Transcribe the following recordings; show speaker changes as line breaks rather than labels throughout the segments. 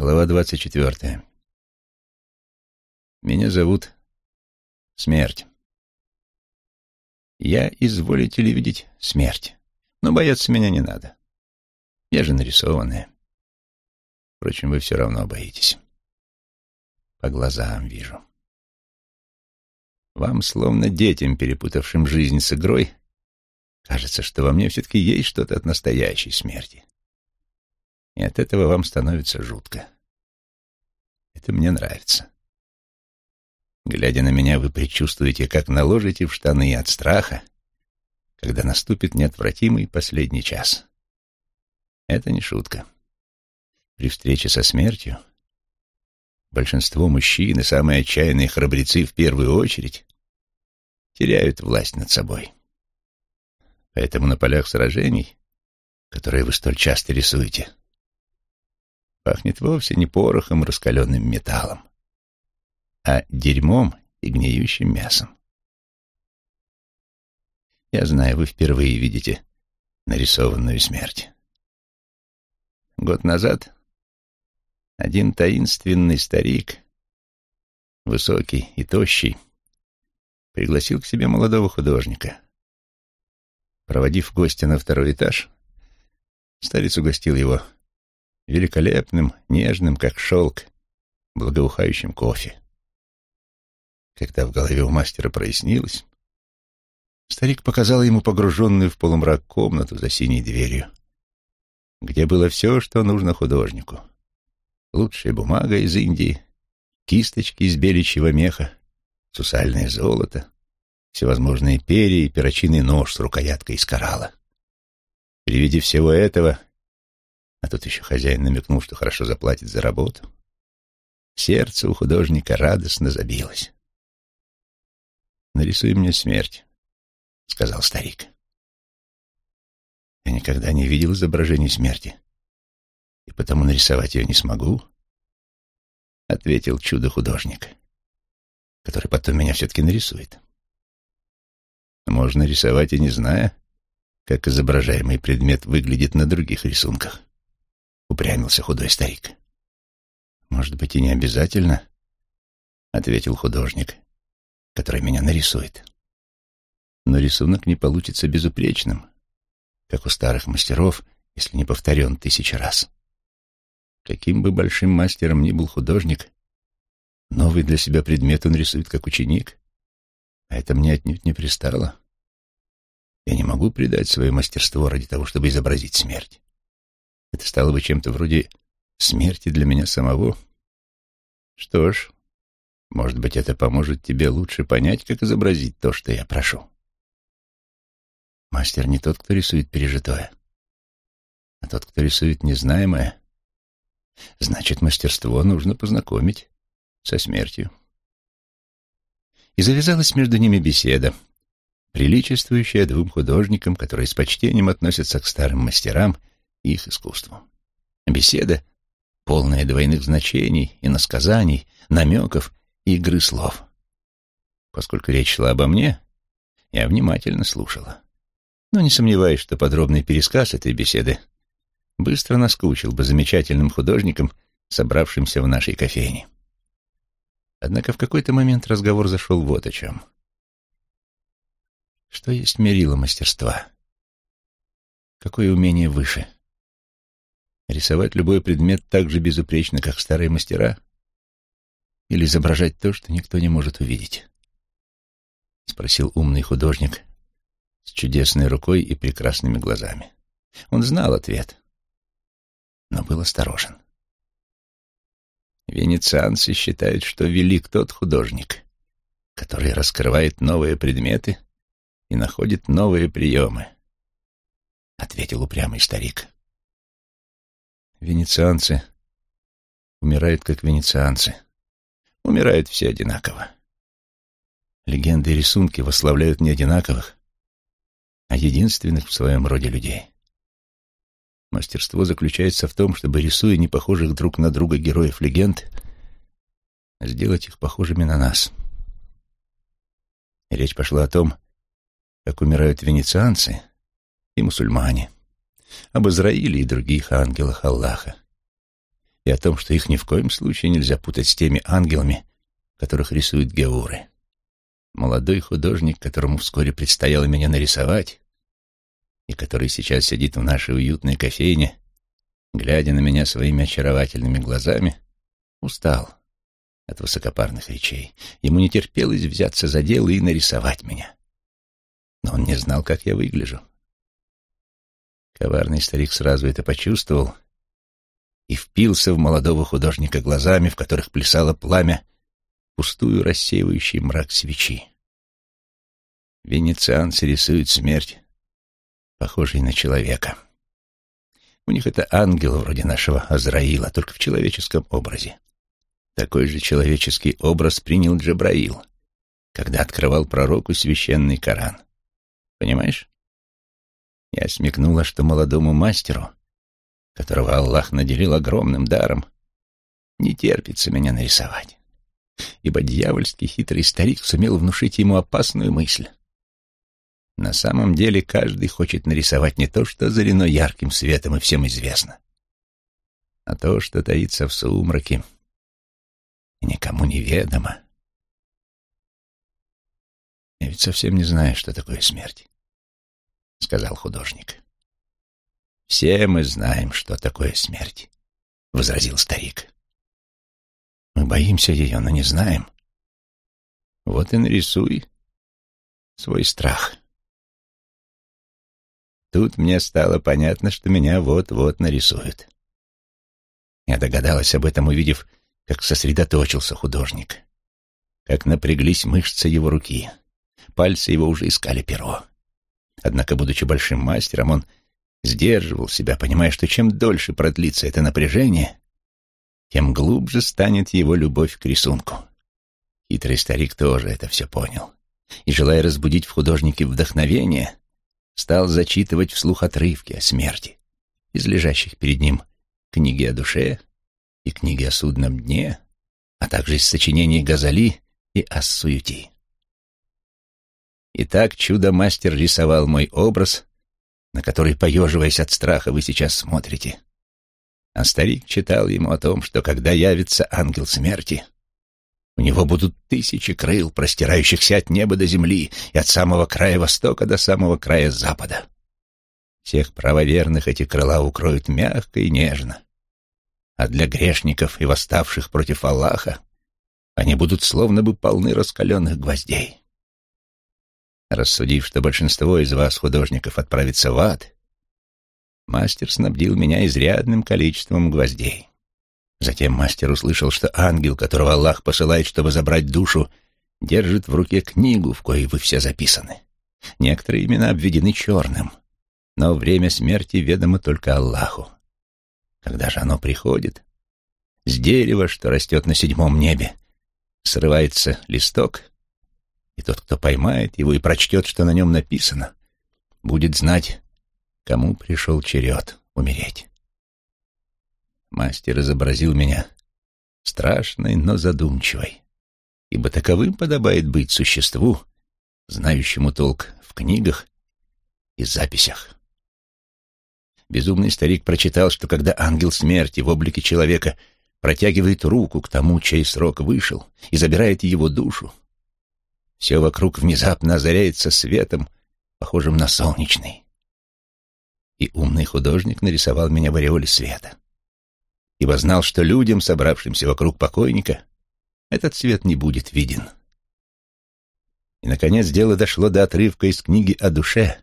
Глава двадцать четвертая. Меня зовут Смерть. Я, изволите ли видеть, смерть. Но бояться меня не надо. Я же нарисованная. Впрочем, вы все равно боитесь. По глазам вижу. Вам, словно детям, перепутавшим жизнь с игрой, кажется, что во мне все-таки есть что-то от настоящей смерти. И от этого вам становится жутко. Это мне нравится. Глядя на меня, вы предчувствуете, как наложите в штаны от страха, когда наступит неотвратимый последний час. Это не шутка. При встрече со смертью большинство мужчин и самые отчаянные храбрецы в первую очередь теряют власть над собой. Поэтому на полях сражений, которые вы столь часто рисуете, пахнет вовсе не порохом, раскаленным металлом, а дерьмом и гниющим мясом. Я знаю, вы впервые видите нарисованную смерть. Год назад один таинственный старик, высокий и тощий, пригласил к себе молодого художника. Проводив гостя на второй этаж, старец угостил его великолепным, нежным, как шелк, благоухающим кофе. Когда в голове у мастера прояснилось, старик показал ему погруженную в полумрак комнату за синей дверью, где было все, что нужно художнику. Лучшая бумага из Индии, кисточки из беличьего меха, сусальное золото, всевозможные перья и перочинный нож с рукояткой из коралла. При виде всего этого а тут еще хозяин намекнул, что хорошо заплатит за работу. Сердце у художника радостно забилось. «Нарисуй мне смерть», — сказал старик. «Я никогда не видел изображений смерти, и потому нарисовать ее не смогу», — ответил чудо-художник, который потом меня все-таки нарисует. Можно рисовать и не зная, как изображаемый предмет выглядит на других рисунках. — упрямился худой старик. «Может быть, и не обязательно?» — ответил художник, который меня нарисует. «Но рисунок не получится безупречным, как у старых мастеров, если не повторен тысячи раз. Каким бы большим мастером ни был художник, новый для себя предмет он рисует как ученик, а это мне отнюдь не пристало. Я не могу предать свое мастерство ради того, чтобы изобразить смерть. Это стало бы чем-то вроде смерти для меня самого. Что ж, может быть, это поможет тебе лучше понять, как изобразить то, что я прошу. Мастер не тот, кто рисует пережитое, а тот, кто рисует незнаемое. Значит, мастерство нужно познакомить со смертью. И завязалась между ними беседа, приличествующая двум художникам, которые с почтением относятся к старым мастерам их искусству. Беседа, полная двойных значений, и насказаний, намеков и игры слов. Поскольку речь шла обо мне, я внимательно слушала. Но не сомневаюсь, что подробный пересказ этой беседы быстро наскучил бы замечательным художникам, собравшимся в нашей кофейне. Однако в какой-то момент разговор зашел вот о чем. Что есть мерило мастерства? Какое умение выше? Рисовать любой предмет так же безупречно, как старые мастера? Или изображать то, что никто не может увидеть? Спросил умный художник с чудесной рукой и прекрасными глазами. Он знал ответ, но был осторожен. Венецианцы считают, что велик тот художник, который раскрывает новые предметы и находит новые приемы, — ответил упрямый старик. Венецианцы умирают как венецианцы. Умирают все одинаково. Легенды и рисунки восславляют не одинаковых, а единственных в своем роде людей. Мастерство заключается в том, чтобы, рисуя непохожих друг на друга героев легенд, сделать их похожими на нас. И речь пошла о том, как умирают венецианцы и мусульмане об Израиле и других ангелах Аллаха. и о том, что их ни в коем случае нельзя путать с теми ангелами, которых рисуют геуры. Молодой художник, которому вскоре предстояло меня нарисовать, и который сейчас сидит в нашей уютной кофейне, глядя на меня своими очаровательными глазами, устал от высокопарных речей. Ему не терпелось взяться за дело и нарисовать меня. Но он не знал, как я выгляжу. Коварный старик сразу это почувствовал и впился в молодого художника глазами, в которых плясало пламя, пустую рассеивающий мрак свечи. Венецианцы рисуют смерть, похожей на человека. У них это ангел вроде нашего Азраила, только в человеческом образе. Такой же человеческий образ принял Джабраил, когда открывал пророку священный Коран. Понимаешь? Смекнула, что молодому мастеру, которого Аллах наделил огромным даром, не терпится меня нарисовать, ибо дьявольский хитрый старик сумел внушить ему опасную мысль. На самом деле каждый хочет нарисовать не то, что озарено ярким светом и всем известно, а то, что таится в сумраке и никому не ведомо. Я ведь совсем не знаю, что такое смерть, — сказал художник. Все мы знаем, что такое смерть, — возразил старик. Мы боимся ее, но не знаем. Вот и нарисуй свой страх. Тут мне стало понятно, что меня вот-вот нарисуют. Я догадалась об этом, увидев, как сосредоточился художник, как напряглись мышцы его руки. Пальцы его уже искали перо. Однако, будучи большим мастером, он сдерживал себя, понимая, что чем дольше продлится это напряжение, тем глубже станет его любовь к рисунку. Хитрый старик тоже это все понял. И, желая разбудить в художнике вдохновение, стал зачитывать вслух отрывки о смерти из лежащих перед ним книги о душе и книги о судном дне, а также из сочинений Газали и Ас-Суюти. Итак, чудо-мастер рисовал мой образ, на который, поеживаясь от страха, вы сейчас смотрите. А старик читал ему о том, что когда явится ангел смерти — у него будут тысячи крыл, простирающихся от неба до земли и от самого края востока до самого края запада. Всех правоверных эти крыла укроют мягко и нежно. А для грешников и восставших против Аллаха они будут словно бы полны раскаленных гвоздей. Рассудив, что большинство из вас, художников, отправится в ад, мастер снабдил меня изрядным количеством гвоздей. Затем мастер услышал, что ангел, которого Аллах посылает, чтобы забрать душу, держит в руке книгу, в коей вы все записаны. Некоторые имена обведены черным, но время смерти ведомо только Аллаху. Когда же оно приходит, с дерева, что растет на седьмом небе, срывается листок, и тот, кто поймает его и прочтет, что на нем написано, будет знать, кому пришел черед умереть. Мастер изобразил меня страшной, но задумчивой, ибо таковым подобает быть существу, знающему толк в книгах и записях. Безумный старик прочитал, что когда ангел смерти в облике человека протягивает руку к тому, чей срок вышел, и забирает его душу, все вокруг внезапно озаряется светом, похожим на солнечный. И умный художник нарисовал меня в ореоле света ибо знал, что людям, собравшимся вокруг покойника, этот свет не будет виден. И, наконец, дело дошло до отрывка из книги о душе,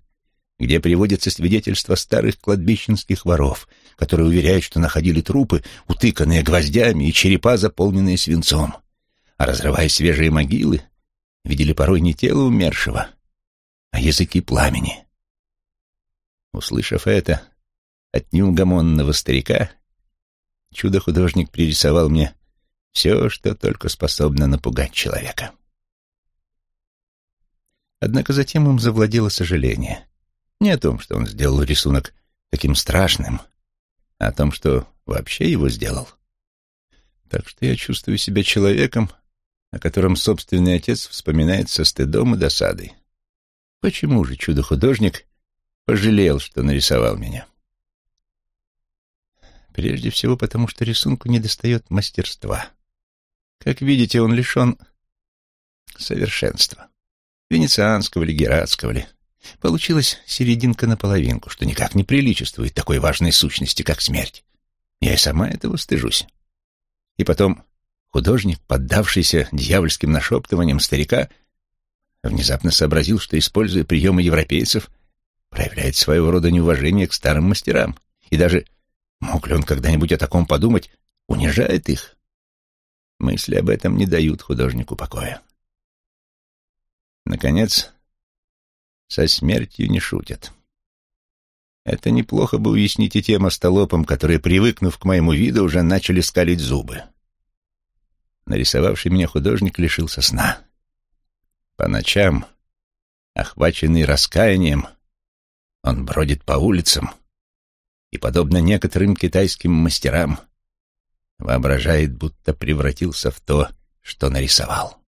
где приводятся свидетельства старых кладбищенских воров, которые уверяют, что находили трупы, утыканные гвоздями и черепа, заполненные свинцом, а разрывая свежие могилы, видели порой не тело умершего, а языки пламени. Услышав это от неугомонного старика, чудо-художник пририсовал мне все, что только способно напугать человека. Однако затем им завладело сожаление. Не о том, что он сделал рисунок таким страшным, а о том, что вообще его сделал. Так что я чувствую себя человеком, о котором собственный отец вспоминает со стыдом и досадой. Почему же чудо-художник пожалел, что нарисовал меня? Прежде всего потому, что рисунку недостает мастерства. Как видите, он лишен совершенства. Венецианского или гератского ли. Получилась серединка на половинку, что никак не приличествует такой важной сущности, как смерть. Я и сама этого стыжусь. И потом художник, поддавшийся дьявольским нашептываниям старика, внезапно сообразил, что, используя приемы европейцев, проявляет своего рода неуважение к старым мастерам. И даже, мог ли он когда-нибудь о таком подумать, унижает их. Мысли об этом не дают художнику покоя. Наконец, со смертью не шутят. Это неплохо бы уяснить и тем остолопам, которые, привыкнув к моему виду, уже начали скалить зубы. Нарисовавший меня художник лишился сна. По ночам, охваченный раскаянием, он бродит по улицам и, подобно некоторым китайским мастерам, воображает, будто превратился в то, что нарисовал.